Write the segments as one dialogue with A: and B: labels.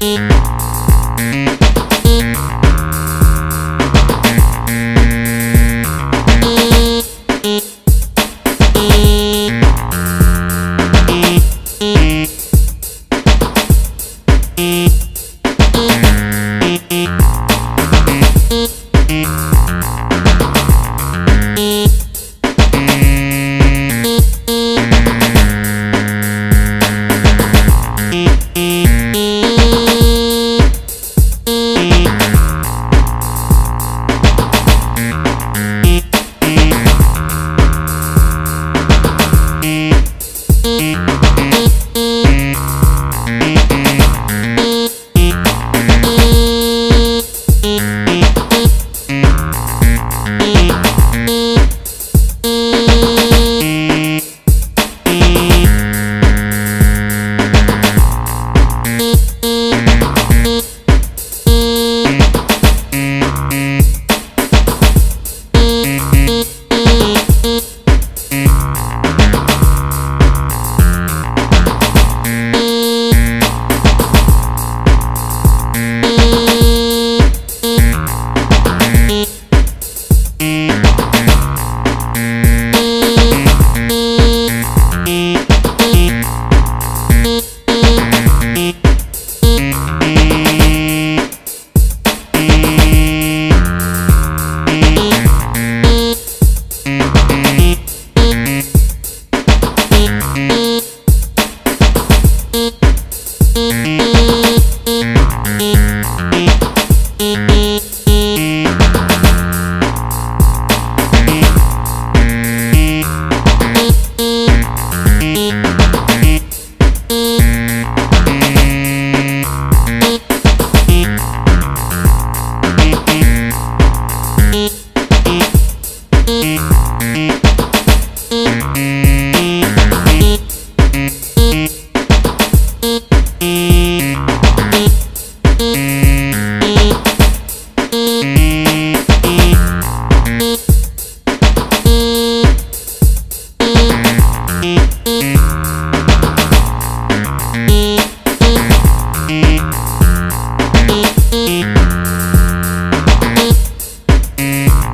A: Mm-hmm. Música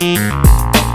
A: Thank you.